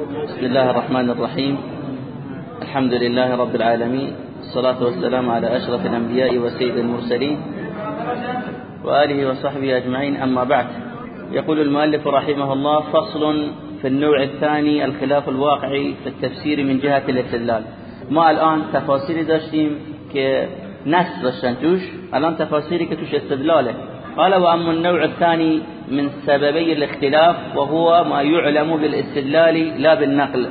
بسم الله الرحمن الرحيم. الحمد لله رب العالمين. الصلاة والسلام على أشرف الأنبياء وسيد المرسلين وآله وصحبه أجمعين. أما بعد يقول المؤلف رحمه الله فصل في النوع الثاني الخلاف الواقعي في التفسير من جهة الاستدلال. ما الآن تفاصيل داشتیم که نص الآن تفاصيلي که توش استدلاله. قال وأما النوع الثاني من سببي الاختلاف وهو ما يعلم بالاستدلال لا بالنقل.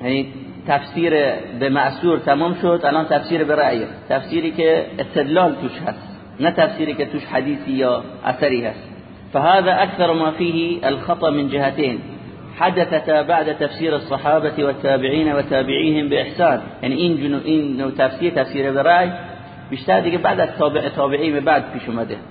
يعني تفسیر به معصور تمام شد الآن تفسیر به تفسیری که استدلال توش هست نه تفسیری که توش حدیثی یا اثری هست. فهذا أكثر ما فيه الخطأ من جهتين. حدثت بعد تفسير الصحابة والتابعين وتابعيهم بإحسان. يعني این جنو این تفسیر تفسیر برای بعد از تابع بعد پیش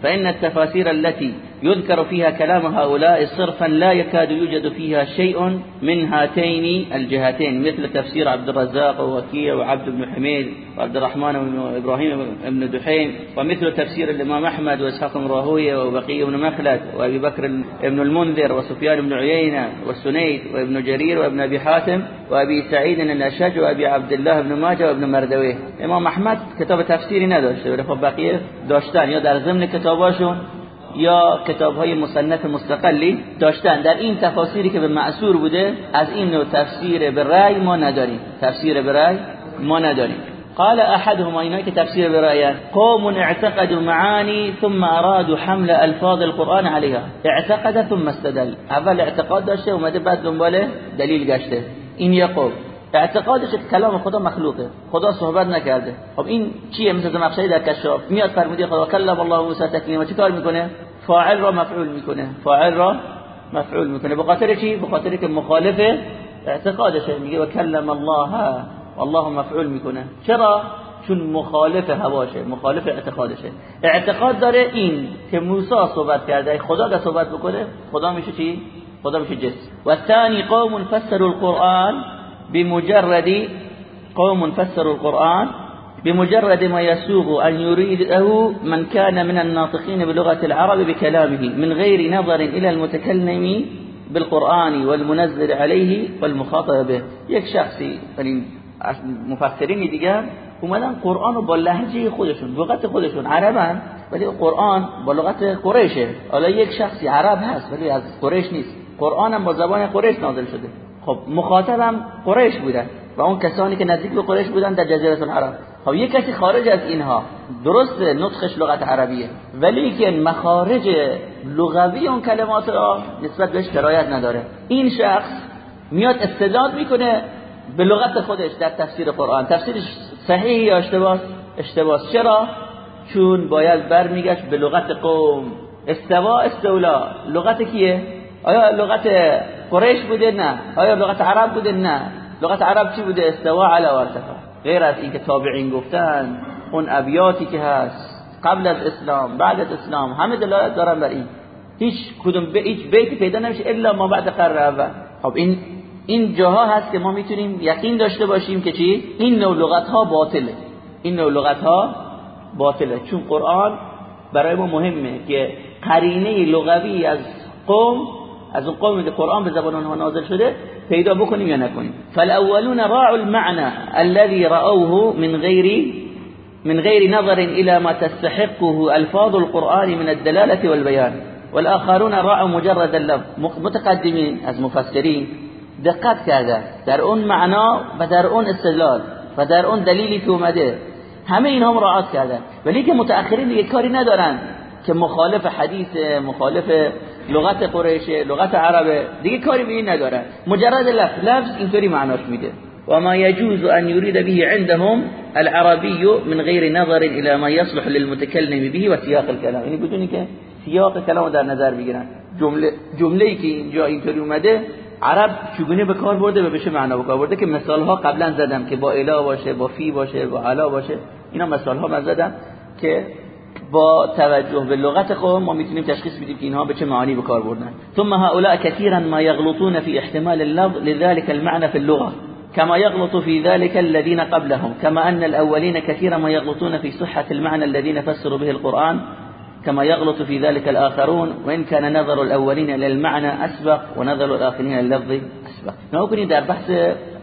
فإن التفاسير التي يذكر فيها كلام هؤلاء صرفا لا يكاد يوجد فيها شيء من هاتين الجهتين مثل تفسير عبد الرزاق ووكيع وعبد بن حميد وعبد الرحمن بن إبراهيم بن دحيم ومثل تفسير الإمام أحمد وإسحاق بن راهوية وبقي بن مخلد وأبي بكر بن المنذر وسفيان بن عيينة والسنيد وابن جرير وابن أبي حاتم وأبي سعيد الأشج وأبي عبد الله بن ماجه وابن مردويه. إمام أحمد کتاب تفسیری نداشته ولی خب بقیه داشتن یا در ضمن کتاباشون یا کتاب های مصنف مستقلی داشتن. در این تفاسیری که به معصور بوده از این نوع تفسیر به رأی ما نداریم. تفسیر به رأی ما نداریم. قال احدهما اینایی که تفسیر به رأی قوم اعتقدوا معانی ثم ارادوا حمل الفاظ القرآن عليها اعتقد ثم استدل. اول اعتقاد داشته اومده بعد دنبال دلیل گشته. این یه قوم اعتقادش کلام خدا مخلوقه. خدا صحبت نکرده. خب این چیه؟ مثل زمخشری در کشاف. میاد فرمودی خدا کلم الله موسی تکلیما. چی کار می‌کنه؟ فاعل را مفعول می‌کنه. فاعل را مفعول می‌کنه. به خاطر چی؟ به خاطر که مخالف اعتقادشه. میگه و کلم الله والله مفعول می‌کنه. چرا؟ چون مخالف هواشه مخالف اعتقادشه. اعتقاد داره این که موسی صحبت کرده خدا که صحبت بکنه خدا میشه چی؟ خدا میشه جسم و ثانی قوم فسروا القرآن بمجرد قوم فسروا القرآن بمجرد ما يسوغ أن يريده من كان من الناطقين بلغة العرب بكلامه من غير نظر إلى المتكلم بالقرآن والمنزل عليه والمخاطب به. یک شخصی یعنی مفسرین دیگه اومدن قرآن رو با لهجه خودشون لغت خودشون عربن ولی قرآن با لغت قریشه. حالا یک شخصی عرب هست ولی از قریش نیست. قرآن هم با زبان قریش نازل شده. خب مخاطبم قریش بودن و اون کسانی که نزدیک به قریش بودن در جزیره العرب. خب یک کسی خارج از اینها درست نطقش لغت عربیه ولی که مخارج لغوی اون کلمات را نسبت بهش درایت نداره. این شخص میاد استدلال می‌کنه به لغت خودش در تفسیر قرآن. تفسیرش صحیح یا اشتباه؟ اشتباه. چرا؟ چون باید برمیگشت به لغت قوم. استوا استولا. لغت کیه؟ آیا لغت قریش بوده؟ نه. آیا لغت عرب بوده؟ نه. لغت عرب چی بوده؟ استوا علی ارتفاع غیر از اینکه تابعین گفتن اون ابیاتی که هست قبل از اسلام بعد از اسلام همه دلالت دارن بر این. هیچ کدوم به هیچ بیتی پیدا نمیشه الا ما بعد قرن اول. خب این این جاها هست که ما می‌تونیم یقین داشته باشیم که چی؟ این نوع لغت ها باطله. این نوع لغت ها باطله. چون قرآن برای ما مهمه که قرینه لغوی از قوم از اون قومی که قرآن به زبان اونها نازل شده پیدا بکنیم یا نکنیم. فالاولون راعوا المعنى الذي رأوه من غير من غير نظر إلى ما تستحقه ألفاظ القرآن من الدلالة والبيان. والآخرون راعوا مجرد اللفظ. متقدمين از مفسرین. دقت کرده. در اون معنا و در اون استدلال و در اون دلیلی که اومده. همه اینها مراعات کردن ولی که متأخرین دیگه کاری ندارن. که مخالف حدیث مخالف لغت قریشه لغت عربه دیگه کاری به این ندارن مجرد لفظ لفظ اینطوری معناش میده. و ما يجوز ان يريد به عندهم العربي من غير نظر الى ما يصلح للمتكلم به و سیاق الكلام. یعنی بدونی که سیاق کلام در نظر بگیرن. جمله جمله‌ای که اینجا اینطوری اومده عرب چگونه به کار برده و بشه معنا به کار برده؟ که مثال ها قبلا زدم که با الا باشه با فی باشه با علا باشه. اینا مثال ها من زدم که با توجه به لغت قوم ما میتونیم تشخیص بدیم که اینها به چه معانی به کار بردن. ثم هؤلاء كثيرا ما يغلطون في احتمال اللفظ لذلك المعنى في اللغة. كما يغلط في ذلك الذين قبلهم. كما أن الأولين كثيرا ما يغلطون في صحة المعنى الذين فسروا به القرآن. كما يغلط في ذلك الآخرون. وإن كان نظر الأولين إلى المعنى أسبق ونظر الآخرين إلى اللفظ نگاه کنید در بحث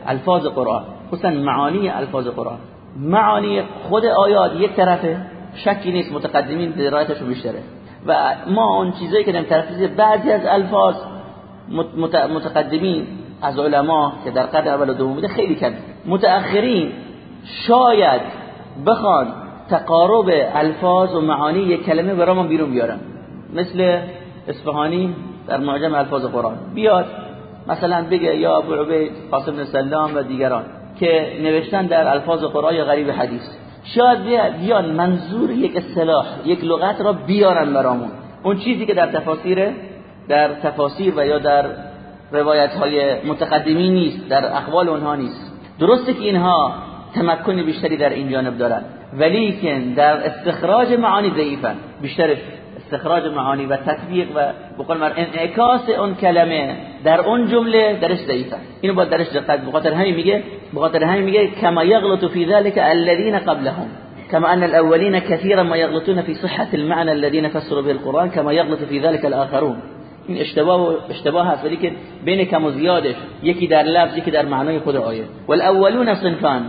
ألفاظ قرآن خصوصا معانی ألفاظ قرآن معانی خود آیات یک طرفه. شکی نیست متقدمین درایتشون بیشتره. و ما اون چیزایی که در تفسیر بعضی از الفاظ متقدمین از علما که در قرن اول و دوم بوده خیلی کم. متأخرین شاید بخوان تقارب الفاظ و معانی یک کلمه برامون بیرون بیارن. مثل اصفهانی در معجم الفاظ قرآن. بیاد مثلا بگه یا ابو عبید قاسم سلام و دیگران که نوشتن در الفاظ قرآن یا غریب حدیث. شاید بیان منظور یک اصطلاح یک لغت را بیارن برامون. اون چیزی که در تفاسیر در تفاسیر و یا در روایت های متقدمی نیست در اقوال اونها نیست. درسته که اینها تمکن بیشتری در این جانب دارن ولی که در استخراج معانی ضعیفن. بیشترش استخراج معانی و تطبیق و بقول مر انعکاس اون کلمه در اون جمله درش ضعیفه. اینو با درش دقت بخاطر همین میگه بخاطر همین میگه کما یغلط فی ذلك الذين قبلهم. كما أن الأولين كثيرا ما يغلطون في صحة المعنى الذين فسروا به القرآن كما يغلط في ذلك الآخرون. این اشتباه اشتباه هست ولی که بین کم و زیادش یکی در لفظ یکی در معنای خود آیه. والاولون صنفان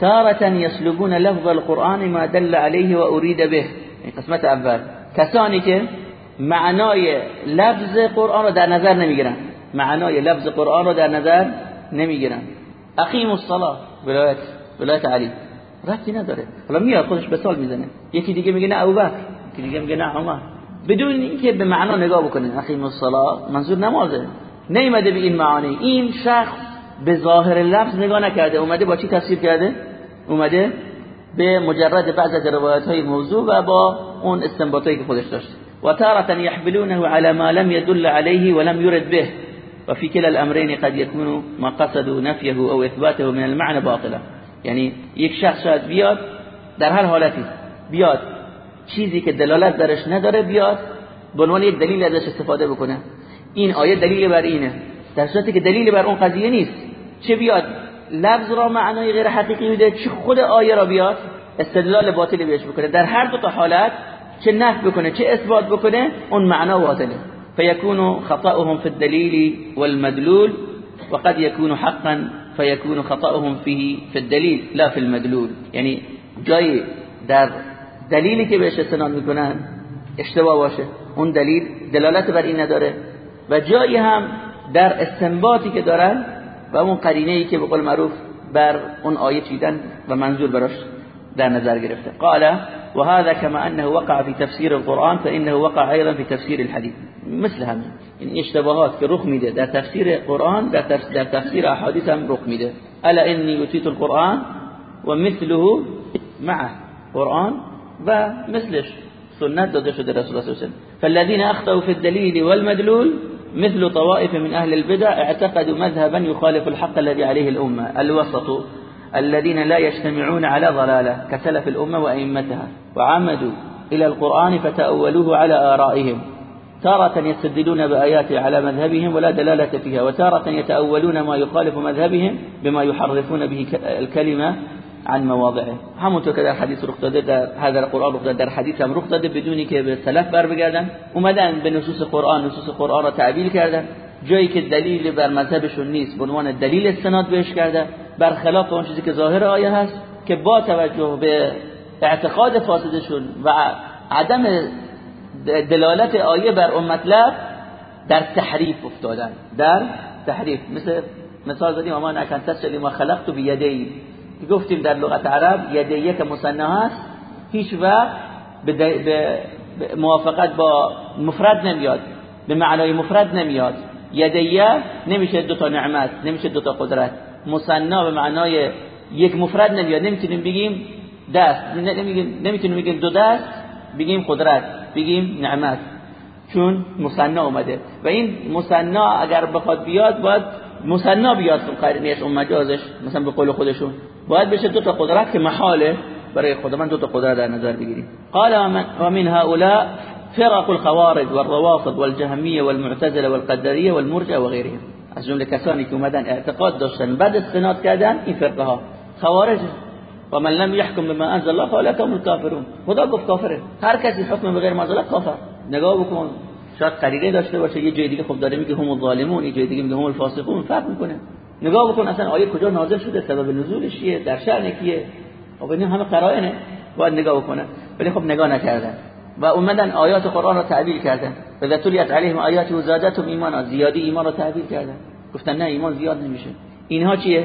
تارة يسلبون لفظ القرآن ما دل عليه و ارید به. قسمت اول. کسانی که معنای لفظ قرآن رو در نظر نمی‌گیرن. معنای لفظ قرآن رو در نظر نمی‌گیرن. اقیم الصلاه ولایت ولایت علی. رفتی نداره. حالا میاد خودش به سال می‌زنه. یکی دیگه میگه نه ابوبکر یکی دیگه میگه نه عمر. بدون اینکه به معنا نگاه بکنه. اقیم الصلاه منظور نمازه. نیومده به این معانی. این شخص به ظاهر لفظ نگاه نکرده. اومده با چی تفسیر کرده؟ اومده به مجرد بعض از روایت های موضوع و با اون استنباطایی که خودش داشت. و تارة يحملونه على ما لم يدل عليه ولم يرد به. وفي كلا الامرين قد يكون ما قصدوا نفيه او اثباته من المعنى باطلا. یعنی یک شخص شاید بیاد در هر حالتی بیاد چیزی که دلالت درش نداره بیاد به عنوان یک دلیل ازش استفاده بکنه. این آیه دلیل بر اینه. در صورتی که دلیل بر اون قضیه نیست. چه بیاد لفظ را معنای غیر حقیقی میده چه خود آیه را بیاد. استدلال باطلی بهش بکنه. در هر دو تا حالت چه نفی بکنه چه اثبات بکنه اون معنا واضحه. فيكون خطأهم في الدليل والمدلول وقد يكون حقا فيكون خطأهم فيه في الدليل لا في المدلول. یعنی جای در دلیلی که بهش استناد می‌کنن اشتباه باشه. اون دلیل دلالت بر این نداره. و جایی هم در استنباطی که دارن و اون قرینه ای که به قول معروف بر اون آیه چیدن و منظور براش در نظر گرفته قال وهذا كما أنه وقع في تفسير القرآن فإنه وقع أيضا في تفسير الحديث. مثل هم این اشتباهات که رخ میده در تفسیر قرآن در در تفسیر احادیث هم رخ میده ألا إني أتيت القرآن ومثله معه قرآن؟ و مثلش. سنت داده شدة رسول الله صلی الله علیه و فالذين أخطأوا في الدليل والمدلول مثل طوائف من أهل البدع اعتقدوا مذهبا يخالف الحق الذي عليه الأمة الوسط. الذين لا يجتمعون على ضلالة كسلف الأمة وأئمتها. وعمدوا إلى القرآن فتأولوه على آرائهم. تارة يستدلون بآياته على مذهبهم ولا دلالة فيها. وتارة يتأولون ما يخالف مذهبهم بما يحرفون به الكلمة عن مواضعه. همونطور که در حدیث رخ داده در هذا قرآن رخ داده در حدیث هم رخ داده بدونی که به سلف بر بگردن اومدن به نصوص قرآن نصوص قرآن را تعبیل کردن جایی که دلیل بر مذهبشون نیست به عنوان دلیل استناد بهش کرده برخلاف اون چیزی که ظاهر آیه هست که با توجه به اعتقاد فاسدشون و عدم دلالت آیه بر اون مطلب در تحریف افتادن. در تحریف. مثل مثال زدیم اما نکن تسلی ما خلقت بیدی گفتیم در لغت عرب یدیه که مصنع هست. هیچ وقت به موافقت با مفرد نمیاد به معنای مفرد نمیاد. یدیه نمیشه دو تا نعمت نمیشه دو تا قدرت. مصنع به معنای یک مفرد نمیاد. نمی‌تونیم بگیم دست نمی‌تونیم بگیم دو دست بگیم قدرت بگیم نعمت. چون مصنع اومده. و این مصنع اگر بخواد بیاد باید مصنع بیاد تو قرینش اون مجازش مثلا به قول خودشون. باید بشه دو تا قدرت که محاله. برای خود من دو تا قدرت در نظر بگیریم. قال و من هؤلاء فرق الخوارج والروافض والجهميه والمعتزله والقدريه والمرجئه وغيرهم. از جمله کسانی که اومدن اعتقاد داشتن بعد استناد کردن این فرقه ها خوارج. و من لم يحكم بما انزل الله فاولئك الكافرون. خدا گفت کافره. هر کسی حکم به غیر ما کافر. نگاه بکن. شاید قریقه داشته باشه یه جای دیگه خب داره میگه هم الظالمون یه جای دیگه میگه هم الفاسقون فرق می‌کنه. نگاه بکن اصلا آیه کجا نازل شده سبب نزولش چیه در شأن کیه؟ خب همه قرائنه. باید نگاه بکنه. ولی خب نگاه نکردن. و اومدن آیات قرآن رو تعبیر کردن. و ذاتلیت علیهم آیات و زادتهم ایمان زیادی ایمان رو تعبیر کردن. گفتن نه ایمان زیاد نمیشه. اینها چیه؟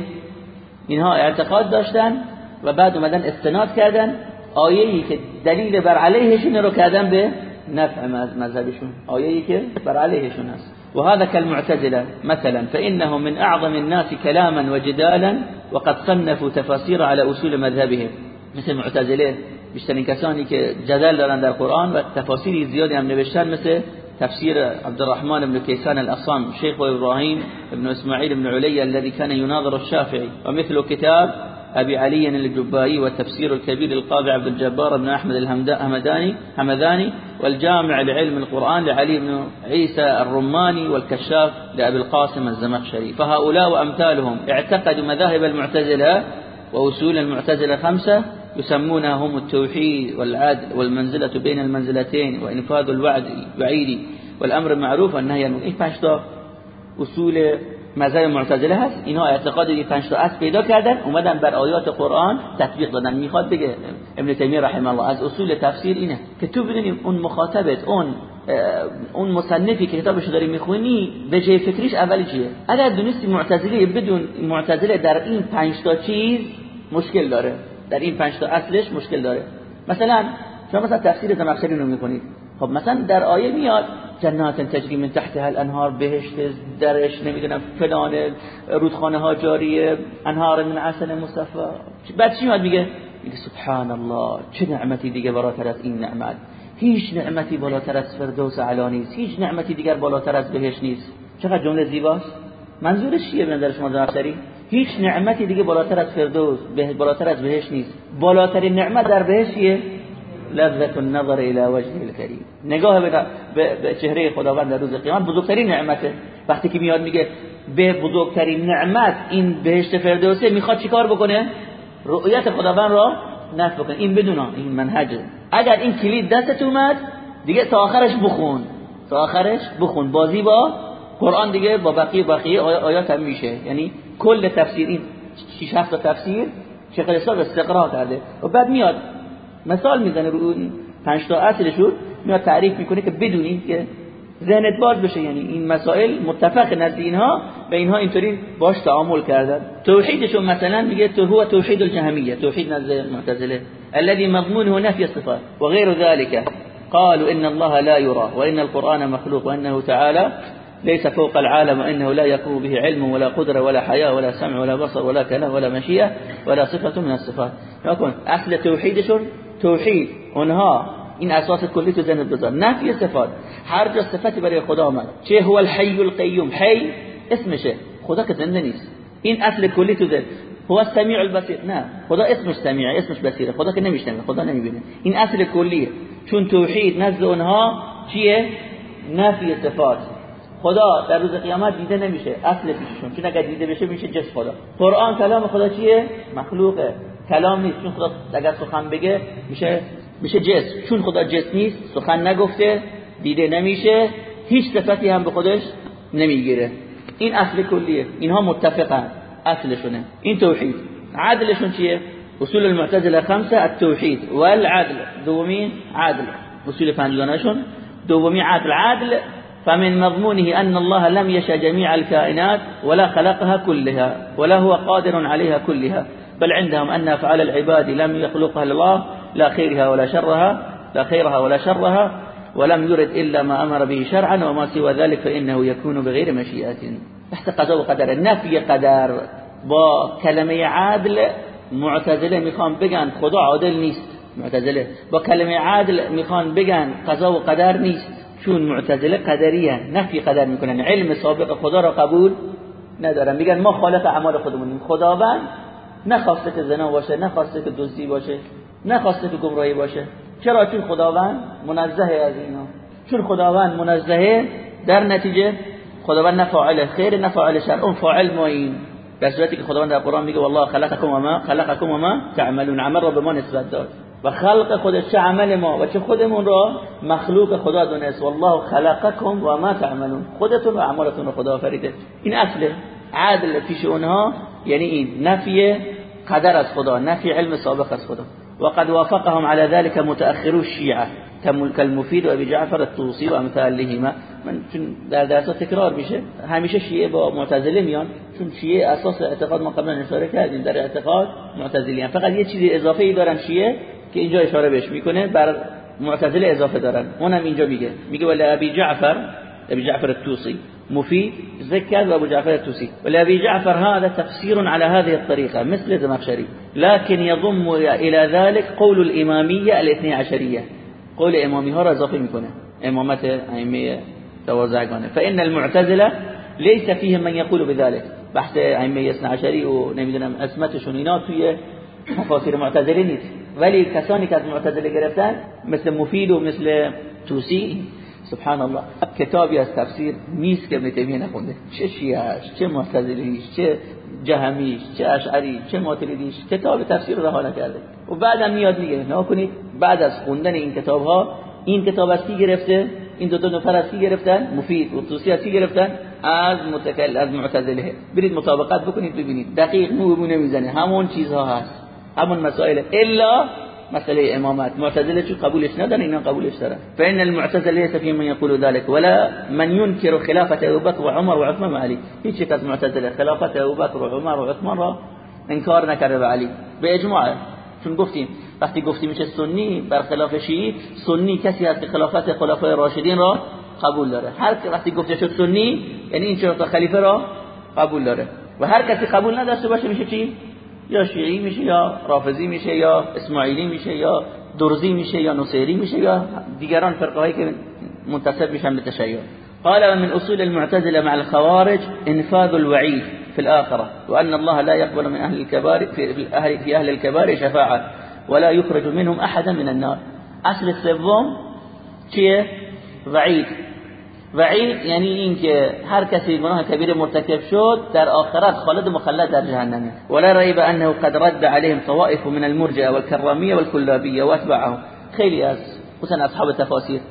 اینها اعتقاد داشتن و بعد اومدن استناد کردن. آیه‌ای که دلیل بر علیهشون رو کردن به نفع مذهبشون. آیه‌ای که بر علیهشون است. وهذا كالمعتزلة مثلا فإنهم من أعظم الناس كلاما وجدالا وقد صنفوا تفاسير على أصول مذهبهم. مثل معتزله. بیشترین کسانی که جدل دارن در قرآن و تفاسیری زیادی هم نوشتن مثل تفسير عبد الرحمن بن كيسان الأصام شيخ إبراهيم بن إسماعيل بن علي الذي كان يناظر الشافعي ومثل كتاب أبي علي الجبائي والتفسير الكبير للقاضي عبد الجبار بن أحمد الهمداني همداني والجامع لعلم القرآن لعلي بن عيسى الرماني والكشاف لأبي القاسم الزمخشري فهؤلاء وأمثالهم اعتقدوا مذاهب المعتزلة وأصول المعتزلة خمسة يسمونها هم التوحيد والعدل والمنزلة بين المنزلتين وإنفاذ الوعد الوعيد والأمر المعروف والنهي عن این اصول مذهب معتزله هست. اینها اعتقاد این پنج تا اصل پیدا کردن اومدن بر آیات قرآن تطبیق دادن. می‌خواد بگه ابن تیمیه رحمه الله از اصول تفسیر اینه که تو بدونی اون مخاطبت اون اون مصنفی که کتابش داری می‌خونی به جای فکریش اولی چیه؟ اگر دونستی معتزله بدون معتزله در این پنج تا چیز مشکل داره. در این پنج تا اصلش مشکل داره. مثلا شما مثلا تفسیر زمخشری رو می‌کنید. خب مثلا در آیه میاد جنات تجری من تحتها الانهار بهشت درش نمی‌دونم فلان رودخانه ها جاریه انهار من عسل مصفى بعد چی میاد میگه؟ میگه سبحان الله چه نعمتی دیگه بالاتر از این نعمت؟ هیچ نعمتی بالاتر از فردوس علا نیست. هیچ نعمتی دیگر بالاتر از بهشت نیست. چقدر جمله زیباست؟ منظورش چیه به نظر شما زمخشری هیچ نعمتی دیگه بالاتر از فردوس بالاتر از بهشت نیست. بالاترین نعمت در بهشت لذت النظر الى وجه الكریم. نگاه به چهره خداوند در روز قیامت بزرگترین نعمته. وقتی که میاد میگه به بزرگترین نعمت این بهشت فردوسه می‌خواد چیکار بکنه؟ رؤیت خداوند را نفی بکنه. این بدون این منهجه اگر این کلید دستت اومد دیگه تا آخرش بخون. تا آخرش بخون. بازی با قرآن دیگه با بقیه بقیه آیات هم میشه. یعنی کل تفسیر این شیش هفت تفسیر شیخ الاسلام استقرا کرده. و بعد میاد مثال می‌زنه رو اون پنج تا اصلشون میاد تعریف می‌کنه که بدونی که ذهنت باز بشه. یعنی این مسائل متفق نزد اینها و اینها اینطوری باش تعامل کردن. توحیدشون مثلا میگه تو هو توحید الجهمیه توحید نزد معتزله. الذي مضمونه نفي الصفات وغير ذلك. قالوا ان الله لا يرى وان القرآن مخلوق وانه تعالى ليس فوق العالم وإنه لا يكون به علم ولا قدرة ولا حياة ولا سمع ولا بصر ولا كلام ولا مشيئة ولا صفة من الصفات. يكون اصل توحيدشون توحید اونها این أساس کلی تو ذهنت بذار نفی صفات هر جا صفتی برای خدا آمد چه هو الحی القیوم حی اسمشه خدا که زنده این اصل کلی ذهن هو السمیع البصیر نه خدا اسمش سمیعه اسمش بصیره خدا که نمیشنوه خدا نمیبینه این اصل کلیه چون توحید نزد اونها چیه نفی صفات خدا در روز قیامت دیده نمیشه اصل پیششون. چون اگر دیده بشه میشه جس خدا. قرآن کلام خدا چیه؟ مخلوقه. کلام نیست. چون خدا اگر سخن بگه میشه میشه جسم چون خدا جسم نیست سخن نگفته دیده نمیشه هیچ صفتی هم به خودش نمی‌گیره. این اصل کلیه. اینها متفقن. اصلشونه. این توحید. عدلشون چیه؟ اصول المعتزله خمسه التوحید والعدل. دومی عدل. اصول پنجگانهشون. دومی عدل. عدل. فمن مضمونه أن الله لم يشأ جميع الكائنات ولا خلقها كلها ولا هو قادر عليها كلها بل عندهم أن أفعال العباد لم يخلقها الله لا خيرها ولا شرها لا خيرها ولا شرها ولم يرد إلا ما أمر به شرعا وما سوى ذلك فإنه يكون بغير مشيئة. تحت قضاء وقدر النفي قدر با کلمه عدل معتزلة میخوان بگن خدا عادل نیست معتزلة با کلمة عدل میخوان بگن قضا و قدر نیست. چون معتزله قدریه نفی قدر می‌کنن. علم سابق خدا را قبول ندارن. میگن ما خالق اعمال خودمونیم خداوند نخواسته که زنا باشه نخواسته که دزدی باشه نخواسته که گمراهی باشه. چرا؟ چون خداوند منزه از اینا. چون خداوند منزهه در نتیجه خداوند نه فاعل خیر نه فاعل شر. اون فاعل ما این در صورتی که خداوند در قرآن میگه والله خلقکم و ما خلقکم و ما تعملون. عمل را به ما نسبت داد. و خلق خودش چه عمل ما و چه خودمون را مخلوق خدا دونست. والله خلقکم و ما تعملون. خودتون و اعمالتون خدا آفریده. این اصله عدل پیش اونها یعنی این نفی قدر از خدا نفی علم سابق از خدا. وقد وافقهم على ذلك متأخرو الشيعة. كالمفيد وابي جعفر الطوسي وامثالهما من چون در درس تکرار میشه همیشه شیعه با معتزله میان. چون شیعه اساس اعتقاد ما قبلا اشاره کردیم در اعتقاد معتزلی فقط یه چیزی اضافه ای دارن شیعه که اینجا اشاره بهش می‌کنه بر معتزله اضافه دارن. اونم اینجا میگه. میگه ولی ابی جعفر ابي جعفر التوسي مفيد ذكر وابو جعفر التوسي ولأبي جعفر هذا تفسير على هذه الطريقة مثل زمخشري لكن يضم إلى ذلك قول الإمامية الاثني عشرية قول إمامي ها اضافه می‌کنه. امامت ائمه دوازدگانه فإن المعتزلة ليس فيهم من يقول بذلك. بحث ائمه اثنی عشری و نمی‌دونم اسمتشون اینا توی مفاسیر معتزله نیست. ولی کسانی که از معتزله گرفتن مثل مفید و مثل توسی سبحان الله کتابی از تفسیر نیست که ابن نخونده. چه شیعش چه معتزلیش چه جهمیش چه اشعری چه ماتریدیش کتاب تفسیر رها نکرده. و بعدم میاد میگه نه کنید بعد از خوندن این کتاب ها این کتاب از کی گرفته؟ این دو تا نفر از کی گرفتن؟ مفید. و توسی از کی گرفتن؟ از متکل از معتزله. برید مطابقت بکنید ببینید. دقیق مو نمی‌زنه. همون چیزها هست. همون مسائل. إلا مسئله امامت معتزلة چون قبولش ندارن اینا قبولش دارن فإن المعتزلة ليس في من يقول ذلك. ولا من ينكر خلافة أبو بكر وعمر وعثمان وعلي. هیچ یک معتزلة. خلافت أبو بکر و عمر و عثمان را انکار نکرده به علی چون گفتیم وقتی گفتیم میشه سنی برخلاف شیعی سنی کسی هست که خلافت خلفای راشدین را قبول داره. هر وقتی گفته شد سنی یعنی این چهار خلیفه را قبول داره. و هر کسی قبول نداشته باشه میشه چی؟ یا شیعی میشه یا رافضی میشه یا اسماعیلی میشه یا درزی میشه یا نصیری میشه یا دیگران فرقه هایی که منتسب میشن به تشیع. قال من اصول المعتزله مع الخوارج انفاذ الوعيد في الاخره وان الله لا يقبل من اهل الكبار في اهل في اهل الكبار شفاعه ولا يخرج منهم احدا من النار. اصل سوم چیه؟ وعید. وعید یعنی اینکه هر کسی گناه کبیر مرتکب شد در آخرت خالد مخلد در جهنمه ولا ریب انه قد رد عليهم طوائف من المرجئه والكراميه والكلابيه واتبعهم. خیلی از مثلا اصحاب تفاسیر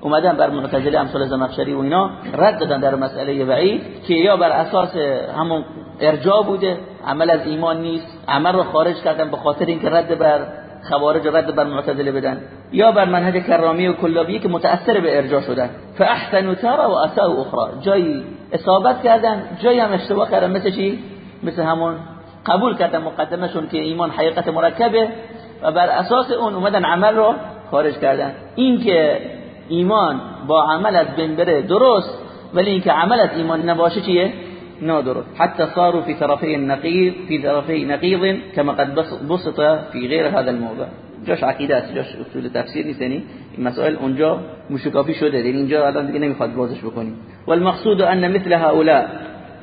اومدن بر معتزله امثال زمخشری و اینا رد دادن در مسئله وعید که یا بر اساس همون ارجاع بوده عمل از ایمان نیست عمل رو خارج کردن به خاطر اینکه رد بر خوارج رد بر معتزله بدن. یا بر منهج کرامی و کلابی که متأثر به ارجاع شدن. فاحسن تارا و اساء اخرى. جایی اصابت کردن جایی هم اشتباه کردن. مثل چی؟ مثل همون قبول کردن مقدمشون که ایمان حقیقت مرکبه و بر اساس اون اومدن عمل رو خارج کردن. این که ایمان با عمل از بین بره درست ولی اینکه عمل از ایمان نباشه چیه؟ نادر حتى صاروا في طرفي النقيض في طرفي نقيض كما قد بسط في غير هذا الموضع. جاش عقیده است جاش اصول تفسیر نیست یعنی این مسائل اونجا مشکافی شده یعنی اینجا الان دیگه نمی‌خواد بازش بکنیم. والمقصود ان مثل هؤلاء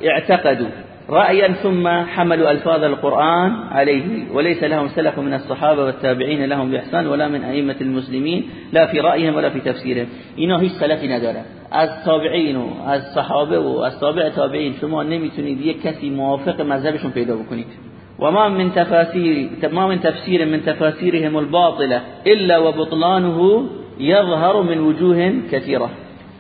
اعتقدوا رأيا ثم حملوا ألفاظ القرآن عليه وليس لهم سلف من الصحابة والتابعين لهم بإحسان ولا من أئمة المسلمين لا في رأيهم ولا في تفسيرهم. اینا هیچ سلفی نداره. از تابعین و از صحابه و از تابع تابعین شما نمی‌تونید یک کسی موافق مذهبشون پیدا بکنید. وما من تفاسير ما من تفسير من تفاسيرهم الباطلة إلا وبطلانه يظهر من وجوه كثيرة.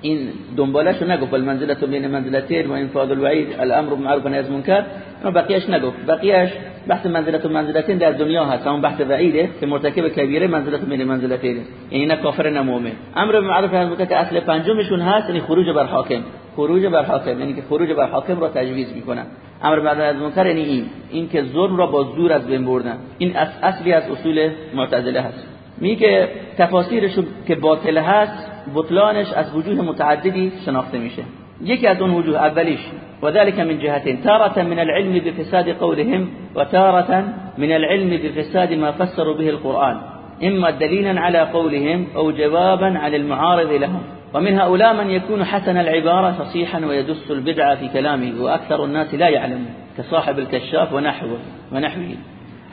این دنبالش نگفت منزلت بین منزلتین و انفاذ الوعید الامر بالمعروف و نهی از منکر اما بقیهش نگفت. بقیهش بحث منزلت و منزلتین در دنیا هست اون بحث وعیده که مرتکب کبیره منزلت بین منزلتین یعنی نه کافر نه مؤمن امر بالمعروف و نهی از منکر که اصل پنجمشون هست یعنی خروج بر حاکم. خروج بر حاکم یعنی که خروج بر حاکم را تجویز می‌کنن. امر بالمعروف از منکر یعنی این این که ظلم را با زور از بین بردن. این اصلی از اصول معتزله هست. میگه تفاسیرشون که باطل هست بطلانش از وجوه متعددی شناخته میشه. یکی از اون وجوه اولیش وذلك من جهتين تارة من العلم بفساد قولهم وتارة من العلم بفساد ما فسروا به القرآن. إما دليلا على قولهم أو جوابا على المعارض لهم. ومن هؤلاء من يكون حسن العبارة فصيحا ويدس البدعة في كلامه وأكثر الناس لا يعلمون كصاحب الكشاف ونحوه ونحوه.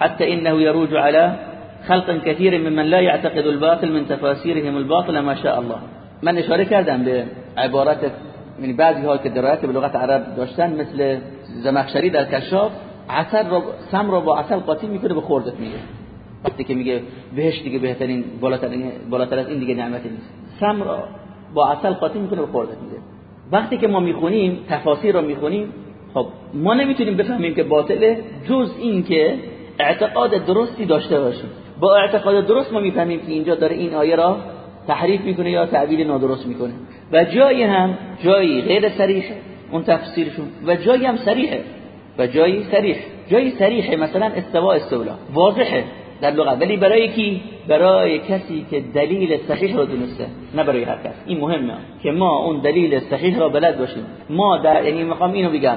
حتى إنه يروج على خلق كثير ممن لا يعتقد الباطل من تفاسيرهم الباطل ما شاء الله. من اشاره کردم به عبارت یعنی بعضی ها که درایت به لغت عرب داشتن مثل زمخشری در کشاف عسل رو سم رو با عسل قاطی می‌کنه به خوردت میگه. وقتی که میگه بهش دیگه بهترین بالاترین بالاتر از این دیگه نعمتی نیست. سم را با اصل قاطی می‌کنه به خوردت میده وقتی که ما می‌خونیم تفاسیر رو می‌خونیم خب ما نمی‌تونیم بفهمیم که باطله جز این که اعتقاد درستی داشته باشیم. با اعتقاد درست ما می‌فهمیم که اینجا داره این آیه را تحریف می‌کنه یا تعبیر نادرست می‌کنه. و جایی هم جایی غیر صریح اون تفسیرشون و جایی هم صریحه و جایی صریح. جایی صریحه مثلا استوا استولا. واضحه در لغت. ولی برای کی؟ برای کسی که دلیل صحیح رو دونسته. نه برای هر کس. این مهمه که ما اون دلیل صحیح را بلد باشیم. ما در یعنی مقام اینو بگم.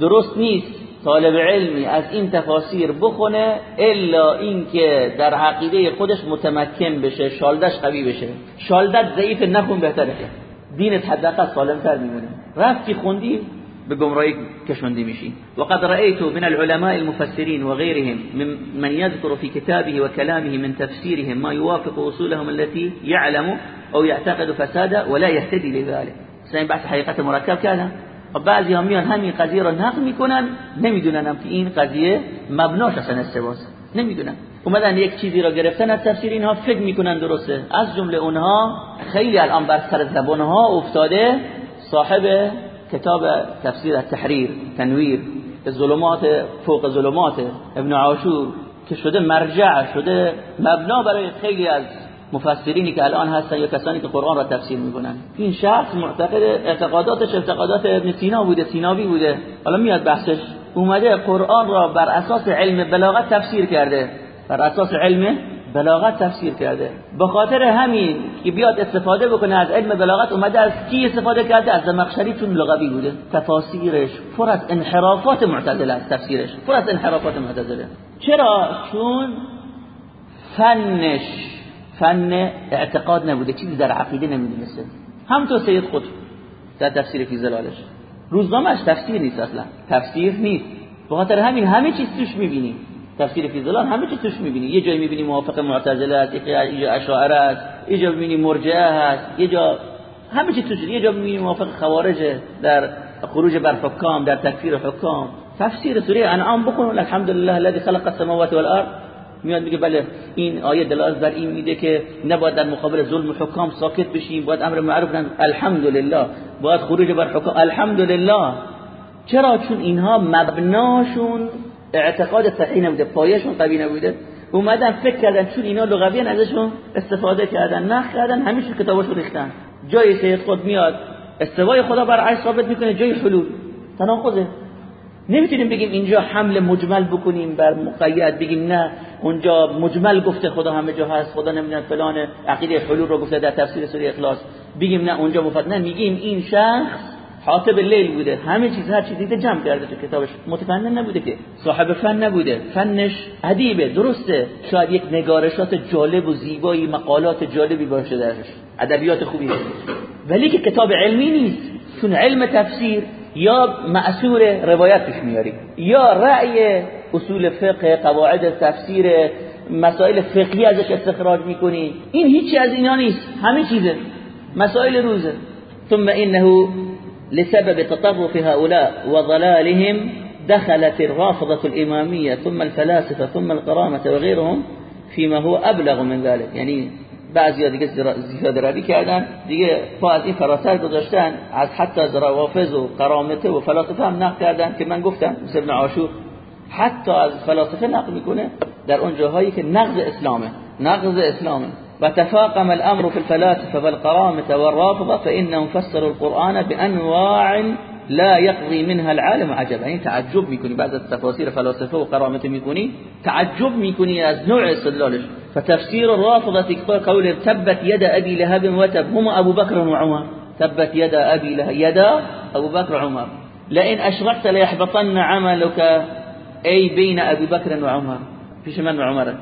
درست نیست طالب علمی از این تفاسیر بخونه الا اینکه در عقیده خودش متمکن بشه شالدش قوی بشه. شالدت ضعیف نخون بهتره. دینت حداقل سالمتر میمونه. رفتی خوندی؟ به گمراهی کشوندی میشی. وقد رأيت من العلماء المفسرين وغيرهم من يذكر في كتابه وكلامه من تفسيرهم ما يوافق أصولهم التي يعلم أو يعتقد فسادا ولا يهتدي لذلك بحث حقیقت مرکب کردن و بعضی ها میان همین قضیه رو نقل می‌کنن نمی‌دونن هم که این قضیه مبناش اصلا استواس نمی‌دونن اومدن یک چیزی را گرفتن از تفسیر اینها فکر می‌کنن درسته. از جمله اونها خیلی الان بر سر زبان ها افتاده صاحب کتاب تفسیر التحریر تنویر ظلمات فوق ظلمات ابن عاشور که شده مرجع شده مبنا برای خیلی از مفسرینی که الان هستن یا کسانی که قرآن را تفسیر می‌کنن. این شخص معتقد اعتقاداتش اعتقادات ابن سینا بوده سیناوی بوده. حالا میاد بحثش. اومده قرآن را بر اساس علم بلاغت تفسیر کرده. بر اساس علم بلاغت تفسیر کرده. به خاطر همین که بیاد استفاده بکنه از علم بلاغت اومده از کی استفاده کرده؟ از زمخشری چون لغوی بوده. تفاسیرش پر از انحرافات معتزله است تفسیرش. پر از انحرافات معتزله. چرا؟ چون فنش فن اعتقاد نبوده چیزی در عقیده نمی‌دونسته تو سید خود در تفسیر فی زلالش روزنامهش تفسیر نیست اصلا. تفسیر نیست. به خاطر همین همه چیز توش می‌بینی. تفسیر فی زلال همه چیز توش می‌بینی. یه جایی می‌بینی موافق معتزله است یه جا اشاعره است یه جا می‌بینی مرجعه هست یه جا همه چیز توش یه جا می‌بینی موافق خوارج در خروج بر حکام در تکفیر حکام. تفسیر سوره انعام بکن الحمدلله الذي خلق السماوات والارض. میاد میگه بله این آیه دلالت بر این میده که نباید در مقابل ظلم حکام ساکت بشیم باید امر معروف کنیم الحمدلله باید خروج بر حکام. الحمدلله. چرا؟ چون اینها مبناشون اعتقاد صحیح نبوده پایشون قوی نبوده. اومدن فکر کردن چون اینا لغوی ازشون استفاده کردن نه کردن همیشه کتاباشو ریختن. جای سید خود میاد استوای خدا بر عرش ثابت می‌کنه جای حلول. تناقضه. نمی‌تونیم بگیم اینجا حمل مجمل بکنیم بر مقید بگیم نه اونجا مجمل گفته خدا همه جا هست خدا نمی‌دونه فلان عقیده حلول رو گفته در تفسیر سوره اخلاص. بگیم نه اونجا مفت نه میگیم این شخص حاطب لیل بوده. همه چیز هر چیزی دیده جمع کرده تو کتابش. متفنن نبوده که صاحب فن نبوده. فنش ادیبه درسته. شاید یک نگارشات جالب و زیبایی مقالات جالبی باشه درش. ادبیات خوبی. ولی که کتاب علمی نیست. چون علم تفسیر یا معصور روایت پیش میاری یا رأی اصول فقه قواعد تفسیر مسائل فقهی ازش استخراج می‌کنی. این هیچی از اینا نیست همه چیزه. مسائل روزه. ثم انه لسبب تطرف هؤلاء وضلالهم دخلت الرافضة الإمامية ثم الفلاسفة ثم القرامة وغيرهم فيما هو أبلغ من ذلك. يعني بعضی دیگه زیاده روی کردن. دیگه پا از این فراتر گذاشتن از حتی روافض و قرامته و فلاسفه هم نقل کردن که من گفتم ابن عاشور حتی از فلاسفه نقل می‌کنه در اون جاهایی که نقض اسلامه. نقض اسلامه. وتفاقم الأمر في الفلاسفة والقرامة والرافضة فإنهم فسروا القرآن بأنواع لا يقضي منها العالم عجبا. این تعجب میکنی بعد از تفاسیر فلاسفه و قرامت میکنی تعجب میکنی از نوع استدلالش فتفسير الرافضة قول تبت يد أبي لهب وتب. هم أبو بكر وعمر تبت يد أبي لهب. يد أبو بكر وعمر. لئن أشركت ليحبطن عملك. أي بين أبي بكر وعمر. في من وعمر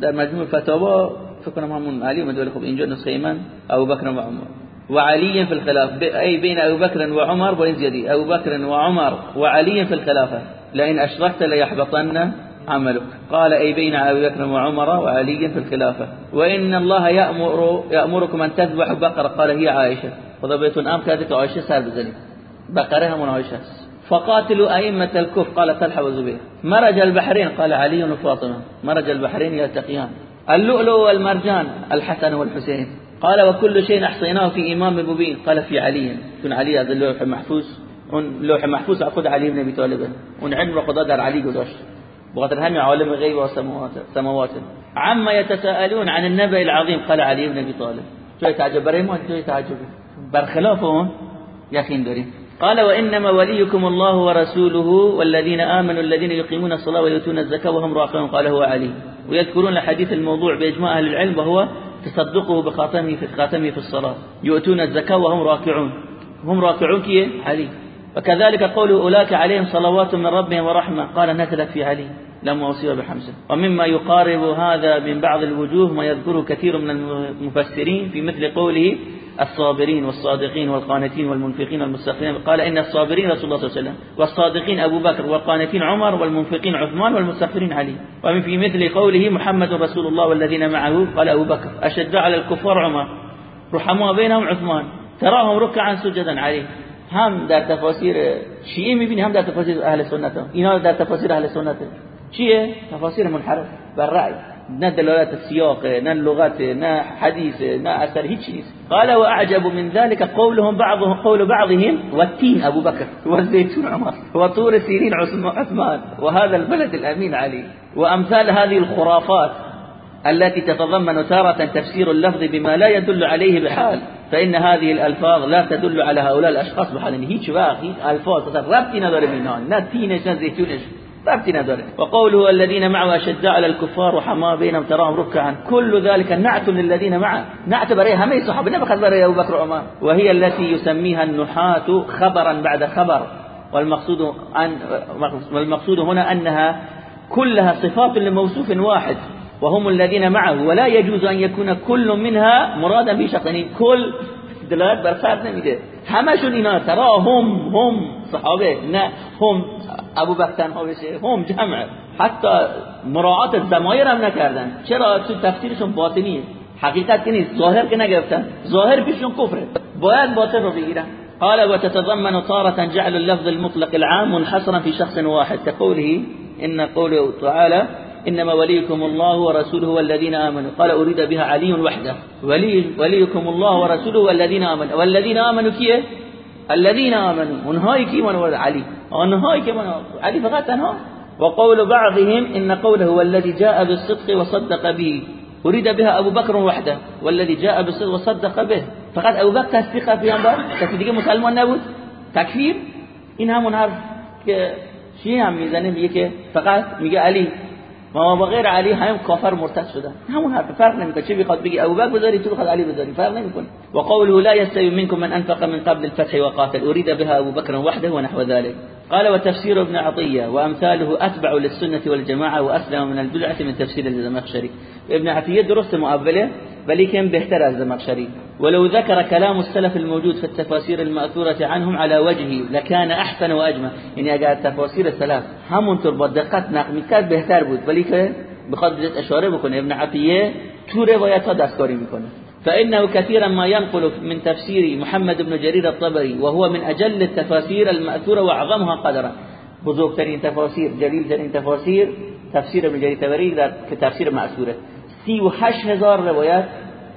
در مجموع فتاوا فکر کنم همون علی ولی خب اینجا نسخه من أبو بکر و عمر وعلي في الخلافة أي بين أبو بكر وعمر وين زيادي أبو بكر وعمر وعلي في الخلافة. لئن أشركت ليحبطن عملك. قال أي بين أبي بكر وعمر وعلي في الخلافة. وإن الله يأمر يأمركم أن تذبحوا بقرة. قال هي عائشة. خدا بهتون أمر کرده که عایشه سر بزنید بقرة همون عایشه است فقاتلوا أئمة الكفر. قال طلحة وزبير. مرج البحرين. قال علي وفاطمة. مرج البحرين يلتقيان. اللؤلؤ والمرجان. الحسن والحسين. قال وكل شيء أحصيناه في إمام مبين. قال في علي. چون علي از لوح محفوظ. اون لوح محفوظ خود علي بن أبي طالب. اون علم رو خدا در علي گذاشت بخاطر همین عالم غیب و سماوات عما يتساءلون عن النبأ العظيم قال علي بن أبي طالب. جای تعجب برای ما جای تعجب. برخلاف اون یقین داریم قال وإنما وليكم الله ورسوله والذين آمنوا الذين يقيمون الصلاة ويؤتون الزكاة وهم راكعون. قال هو علي. ويذكرون الحديث الموضوع بإجماع أهل العلم وهو تصدقه بخاتمه في خاتمه في الصلاة. يؤتون الزكاة وهم راكعون. هم راكعون كي علي وكذلك قول أولاك عليهم صلوات من ربهم ورحمة. قال نزلت في علي لم أصيب بحمزة. ومما يقارب هذا من بعض الوجوه ما يذكره كثير من المفسرين في مثل قوله الصابرين والصادقين والقانتين والمنفقين والمستغفرين. قال إن الصابرين رسول الله صلى الله عليه وسلم والصادقين أبو بكر والقانتين عمر والمنفقين عثمان والمستغفرين علي. ومن في مثل قوله محمد رسول الله والذين معه قال أبو بكر أشد على الكفار عمر. رحماء بينهم عثمان. تراهم ركعا سجدا عليه. هم در تفاسیر شیعه میبینی هم در تفاسیر أهل سنت اینا در تفاسیر أهل سنت چیه تفاسیر منحرف. بر رأی نه دلالت سیاق نه لغت نه حدیث نه اثر هیچ چیز. قال وأعجب من ذلك قولهم بعضهم قول بعضهم والتين أبو بكر والزيتون عمر وطور سيرين عثمان وهذا البلد الأمين علي. وأمثال هذه الخرافات التي تتضمن تارة تفسير اللفظ بما لا يدل عليه بحال فإن هذه الألفاظ لا تدل على هؤلاء الأشخاص بحال. هيك باقي ألفاظ ربطي نداره بينان نه تینش نه ربطي نداره وقوله الذين معه أشداء على الكفار وحما بينهم تراهم ركعا. كل ذلك نعت للذين معه. نعت بريه همي صحابة نبخذ بريه أبو بكر وعمر. وهي التي يسميها النحاة خبرا بعد خبر. والمقصود, عن والمقصود هنا أنها كلها صفات لموصوف واحد. وهم الذين معه. ولا يجوز أن يكون كل منها مرادا بشخص. يعني كل دلالت بر فرد نمیده. همشون اینا. تراهم هم صحابه. نه هم. ابو بکر تنها بشه. هم جمع. حتی مراعات زمایر هم نکردن. چرا؟ تو تفسیرشون باطنیه حقیقت که نیست. ظاهر که نگرفتن. ظاهر پیشون کفره. باید باطن رو بگیرن. قال وتتضمن طارة جعل اللفظ المطلق العام منحصرا في شخص واحد. كقوله إن قوله تعالى إنما وليكم الله ورسوله والذين آمنوا. قال أريد بها علي وحده. ولي وليكم الله ورسوله والذين آمنوا. والذين آمنوا كيه؟ الذين آمنوا. اونهایی که ایمان علي؟ اونهایی که علي فقط تنها وقول بعضهم إن قوله هو الذي جاء بالصدق وصدق به. أريد بها أبو بكر وحده. والذي جاء بالصدق وصدق به. فقط أبو بكر تصدیق پیامبر کسی دیگه مسلمان نبود؟ تکفیر این همون حرف که شیعه فقط میگه علی. ما با غیر علی هم کافر مرتد شدن همون حرف فرق نمیکنه. چه بخواد بگی؟ ابوبکر بذاری تو بخواد علی بذاری فرق نمیکنه. و قوله لا يستوي منكم من أنفق من قبل الفتح وقاتل. أريد بها أبو بكر وحده ونحو ذلك. قال وتفسير ابن عطية وأمثاله أتبع للسنة والجماعة وأسلم من البدعة من تفسير الزمخشري ابن عطية درست مؤبله ولكن بهتر الزمخشري ولو ذكر كلام السلف الموجود في التفاسير المأثورة عنهم على وجهه لكان أحسن وأجمل. يعني اگر تفاسير السلف همونطور با دقت نقل میکرد بهتر بود. ولی که بخواد اشاره بکنه. ابن عطیه تو روایت ها دستکاری میکنه. فإنه كثيرا ما ينقل من تفسير محمد بن جرير الطبري وهو من أجل التفاسير المأثورة وأعظمها قدرا. بزرگترین تفاسیر جلیل ترین تفاسیر تفسیر ابن جرير الطبري در که تفسیر مأثوره. سی و هشت هزار روایت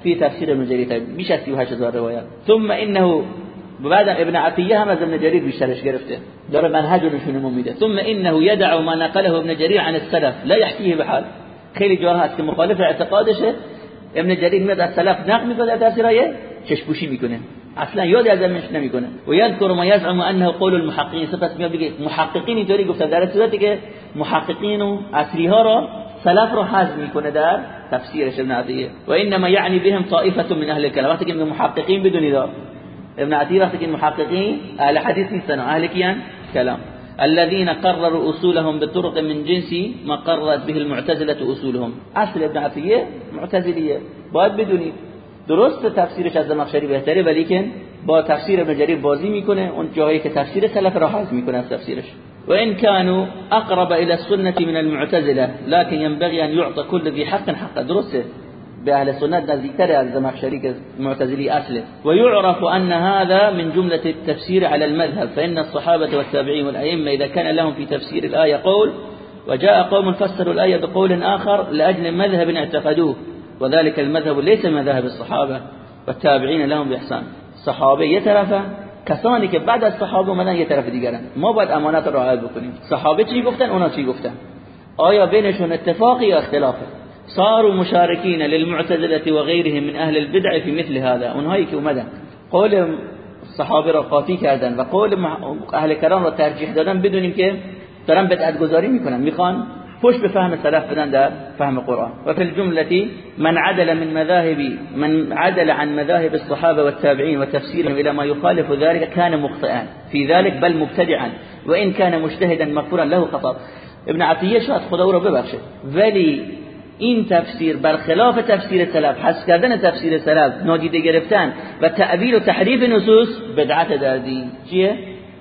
في تفسير ابن الطبري بیش از سی و هشت هزار روایت. ثم إنه بعد ابن عطیه هم از ابن جرير بیشترش گرفته. داره منهج رو میده. ثم إنه يدع ما نقله ابن جرير عن السلف. لا يحكيه بحال خیلی جاها هست که مخالف اعتقادشه. ابن جریر میاد از سلف نقل می‌کنه در تفسیرای چشپوشی می‌کنه. اصلا یاد ازش نمی‌کنه. ويذكر ما يزعم أنه قول المحققين. سپس میاد بگه محققین اینطوری گفتن در صورتی که محققین و اصلی ها را سلف رو حذف می‌کنه در تفسیرش ابن عطیه. وإنما يعني بهم طائفة من أهل الكلام وقتی که محققین بدونید ابن عطیه وقتی که محققین اهل حدیث نیستن. اهل کیان؟ کلام. الذين قرروا أصولهم بطرق من جنس ما قررت به المعتزلة أصولهم اصل ابن عطیه معتزلیه. باید بدونید درست تفسیرش از زمخشری بهتره ولی با تفسیر جریر بازی می‌کنه. اون جایی که تفسیر سلف را حذف می‌کنه از تفسیرش. وإن كانوا أقرب إلى السنة من المعتزلة لكن ينبغي أن يعطى كل ذي حق حق درسته به أهل سنت نزدیکتر از زمخشری که معتزلی أصله. و یعرف أن هذا من جملة التفسير على المذهب فإن الصحابة والتابعين والأئمة إذا كان لهم في تفسير الآية قول وجاء قوم فسروا الآية بقول آخر لأجل مذهب اعتقدوه. وذلك المذهب ليس مذهب الصحابة والتابعين لهم بإحسان. صحابه یه طرفه کسانی که بعد از صحابه اومدن یه طرف دیگرن. ما باید امانت رو رعایت بکنیم. صحابه چی گفتن؟ اونا چی گفتن؟ آیا بینشون اتفاقی یا اختلافه صاروا مشاركين للمعتزله وغيرهم من اهل البدع في مثل هذا. اونهایی که اومدن. قول صحابه را قاطی کردن و قول اهل کرام را ترجیح دادن بدونیم که دارن بدعت گذاری می‌کنن. می‌خوان پشت به فهم سلف بدن در فهم قرآن و فی الجملة من عدل من مذاهب من عدل عن مذاهب الصحابة والتابعين وتفسيرهم إلى ما يخالف ذلك كان مخطئا. في ذلك بل مبتدعا. وإن كان مجتهدا مغفورا له خطؤه. ابن عطیه شاید خدا او را ببخشه ولی این تفسیر برخلاف تفسیر سلف حس کردن تفسیر سلف نادیده گرفتن و تعبیر و تحریف نصوص بدعت در دین چیه؟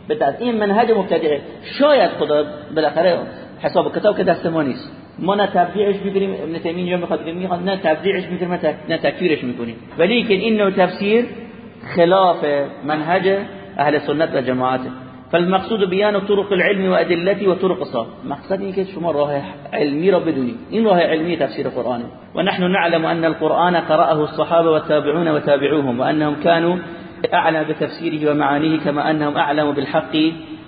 بدعت. این منهج مبتدعه. شاید خدا بالاخره حساب کتاب که دست ما نیست ما نه تبدیعش میکنیم ابن تیمیه اینجا میخواد میخواد نه تبدیعش میکنیم نه تکفیرش میکنیم ولی که این نوع تفسیر خلاف منهج أهل سنت و جماعته فالمقصود بیان طرق العلم و ادلتی و طرق صاف مقصد اینه که شما راه علمی را بدونید این راه علمی تفسیر قرآن و نحن نعلم أن القرآن قرأه الصحابة والتابعون وتابعوهم وأنهم كانوا أعلى بتفسيره ومعانيه كما أنهم أعلم بالحق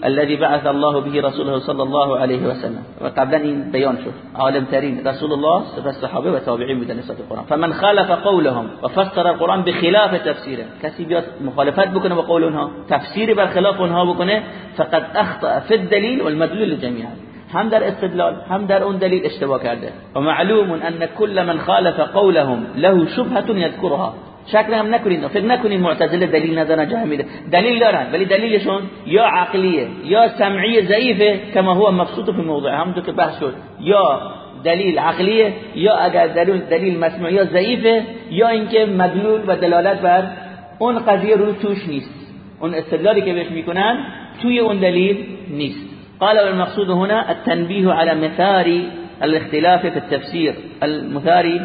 الذي بعث الله به رسوله صلى الله عليه وسلم. وقبلا این بیان شد. عالم ترین رسول الله سپس صحابه و تابعین بودن نسبت فمن خالف قولهم وفسر القرآن بخلاف تفسیره. کسی بیاد مخالفت بکنه با قول اونها تفسیری بر خلاف اونها بکنه فقد اخطا في الدليل والمدلول جميعا هم در استدلال هم در اون دلیل اشتباه کرده. و معلوم ان كل من خالف قولهم له شبهه يذكرها شک هم نکنید فکر نکنید معتزله دلیل ندارن جهمیده دلیل دارن ولی دلیلشون یا عقلیه یا سمعی ضعیفه کما هو مبسوط فی موضع. همونطور که بحث شد. یا دلیل عقلیه یا اگر دلیل دلیل مسموعی یا ضعیفه یا اینکه مدلول و دلالت بر اون قضیه رو توش نیست. اون استدلالی که بهش می‌کنن توی اون دلیل نیست. قال المقصود هنا التنبيه على مثار الاختلاف في التفسير المثاري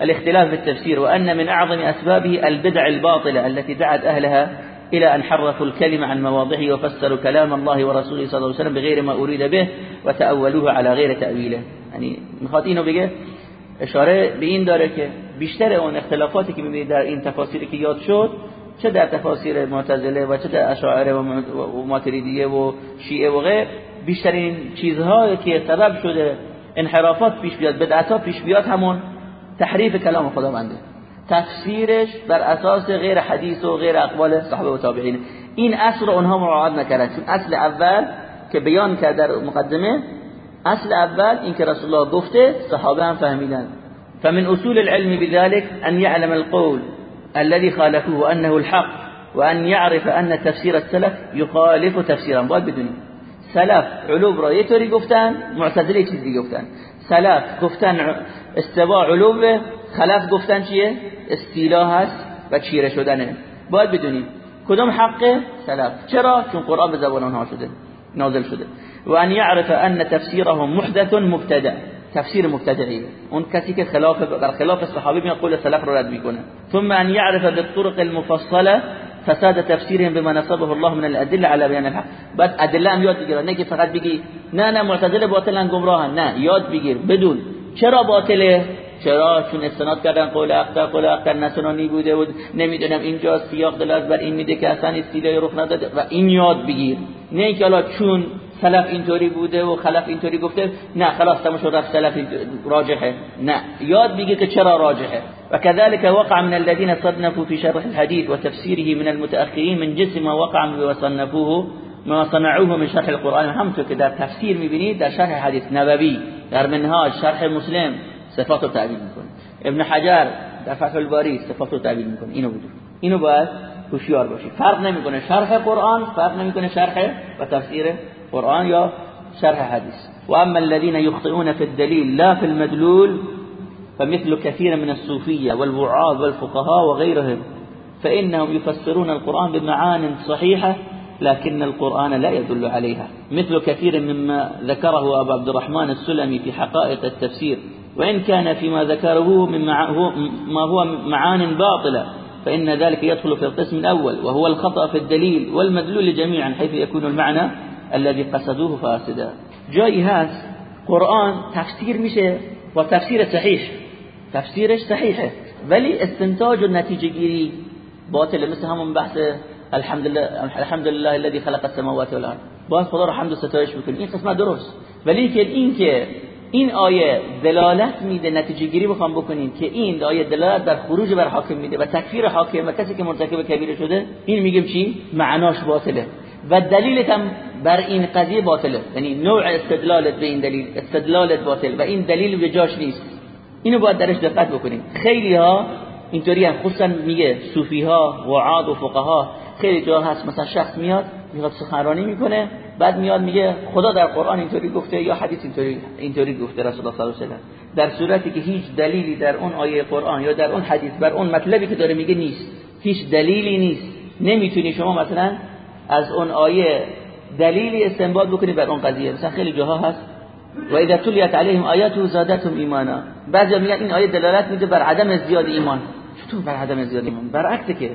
الاختلاف في التفسير وأن من أعظم أسبابه البدع الباطلة التي دعت أهلها إلى أن حرفوا الكلمة عن مواضعه وفسروا كلام الله ورسوله صلى الله عليه وسلم بغير ما أريد به وتأولوه على غير تأويله. يعني میخواد اینو اشاره به این داره که بیشتر اون اختلافاتی که میبینید در شد چه در تفاسیر معتزله و چه در اشاعره و ماتریدیه و شیعه و غیر بیشترین چیزهایی که سبب شده انحرافات پیش بیاد بدعتات پیش بیاد همون تحریف کلام خداونده تفسیرش بر اساس غیر حدیث و غیر اقوال صحابه و تابعین. این اصل اونها مراعات نکردن. چون اصل اول که بیان کرد در مقدمه اصل اول این که رسول الله گفته صحابه هم فهمیدن. فمن أصول العلم بذلك أن يعلم القول الذي خالفه أنه الحق وأن يعرف أن تفسير السلف يخالف تفسيرهم. باید بدونیم سلف علو را یه طوری گفتن معتزله چیزی گفتن. سلف گفتن استوا علو خلف گفتن چیه؟ استیلا هست و چیره شدنه. باید بدونیم کدوم حقه سلف. چرا؟ چون قرآن به زبان آنها شده نازل شده. وأن يعرف أن تفسيرهم محدث مبتدع تفسیر مبتدعیه. اون کسی که خلاف بر خلاف صحابه میاد قول سلف رو رد می‌کنه. ثم أن يعرف بالطرق المفصلة فساد تفسيرهم بما نصبه الله من الأدلة على بيان الحق. بعد ادله هم یاد بگیره. نه که فقط بگی نه نه معتزله باطلن گمراهن. نه یاد بگیر بدون. چرا باطله؟ چرا؟ چون استناد کردن قول اخطل قول اخطل نصرانی بوده بود نمی‌دونم اینجا سیاق دلالت بر این میده که اصلا استیلای رخ نداده. و این یاد بگیر. نه اینکه حالا چون سلف اینطوری بوده و خلف اینطوری گفته نه خلاص تمام شد سلف راجحه. نه یاد بگیر که چرا راجحه. وكذلك وقع من الذين صنفوا في شرح الحديث وتفسيره من المتأخرين من جنس ما وقع فيما صنفوه ما صنعوه من شرح القرآن. همونطور که در تفسیر میبینید در شرح حدیث نبوی در منهاج شرح مسلم صفات رو تعبیر میکنه. ابن حجر در فتح الباری صفات رو تعبیر میکنه. اینو بود اینو باید هوشیار فرق نمیکنه شرح قرآن فرق نمیکنه شرح و تفسیر قرآن یا شرح حدیث. و اما الذين يخطئون في الدليل لا في المدلول فمثل كثير من الصوفية والوعاظ والفقهاء وغيرهم فإنهم يفسرون القرآن بمعان صحيحة لكن القرآن لا يدل عليها. مثل كثير مما ذكره أبو عبد الرحمن السلمي في حقائق التفسير. وإن كان فيما ذكره من ما هو معان باطلة فإن ذلك يدخل في القسم الأول وهو الخطأ في الدليل والمدلول جميعا حيث يكون المعنى الذي قصدوه فاسدا. جایی هست قرآن تفسیر میشه با تفسیر صحیح. تفسیرش صحیحه. ولی استنتاج و نتیجه گیری باطل مثل همون بحث الحمد لله الحمد لله الذي خلق السماوات والارض باید خدا رو حمد و ستایش بکنیم این قسمت درست ولی که این که این آیه دلالت میده نتیجه گیری بخوام بکنیم که این آیه دلالت در خروج بر حاکم میده و تکفیر حاکم و کسی که مرتکب کبیره شده این میگیم چی معناش باطله و دلیلت هم بر این قضیه باطله یعنی نوع استدلالت به این دلیل استدلالت باطل و این دلیل به جاش نیست اینو باید درش دقت بکنیم خیلی ها اینطوری هم خصوصا میگه صوفی ها وعاد و فقها خیلی جا هست مثلا شخص میاد میاد سخنرانی می‌کنه بعد میاد میگه خدا در قرآن اینطوری گفته یا حدیث اینطوری اینطوری گفته رسول الله صلی الله علیه و در صورتی که هیچ دلیلی در اون آیه قرآن یا در اون حدیث بر اون مطلبی که داره میگه نیست. هیچ دلیلی نیست. نمی‌تونی شما مثلا از اون آیه دلیلی استنباط بکنی بر اون قضیه. مثلا خیلی جاها هست. و اذا تلیت علیهم آیات زادتهم ایمانا. بعضی میگن این آیه دلالت میده بر عدم زیاد ایمان. چطور بر عدم زیاد ایمان؟ برعکس که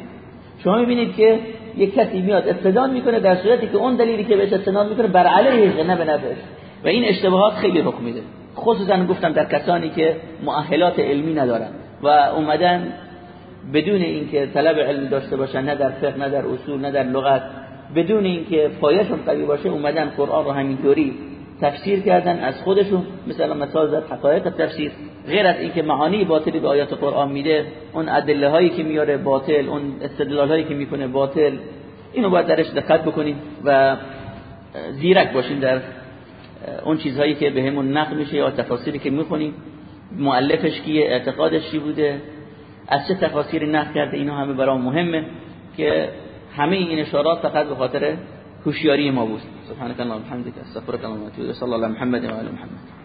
شما می‌بینید که یک کسی میاد استدلال می‌کنه در صورتی که اون دلیلی که بهش استناد می‌کنه بر علیه نه به و این اشتباهات خیلی رخ میده. خصوصا گفتم در کسانی که مؤهلات علمی ندارن و اومدن بدون اینکه طلب علمی داشته باشن نه در فقه نه در اصول نه در لغت بدون اینکه پایشون قوی باشه اومدن قرآن رو همینطوری تفسیر کردن از خودشون مثلا مثال زد حقایق تفسیر. غیر از اینکه معانی باطلی به آیات قرآن میده اون ادله هایی که میاره باطل اون استدلال هایی که می‌کنه باطل اینو باید درش دقت بکنیم و زیرک باشیم در اون چیزهایی که بهمون نقل میشه یا تفاصیلی که می‌خونیم. مؤلفش کیه؟ اعتقادش چی بوده؟ از چه تفاسیری نقل کرده؟ اینا همه برام مهمه که همه این اشارات فقط به خاطر هوشیاری ما بود. سبحانك اللهم وبحمدك استغفرك اللهم واتوب اليك صلى الله على محمد وعلى محمد.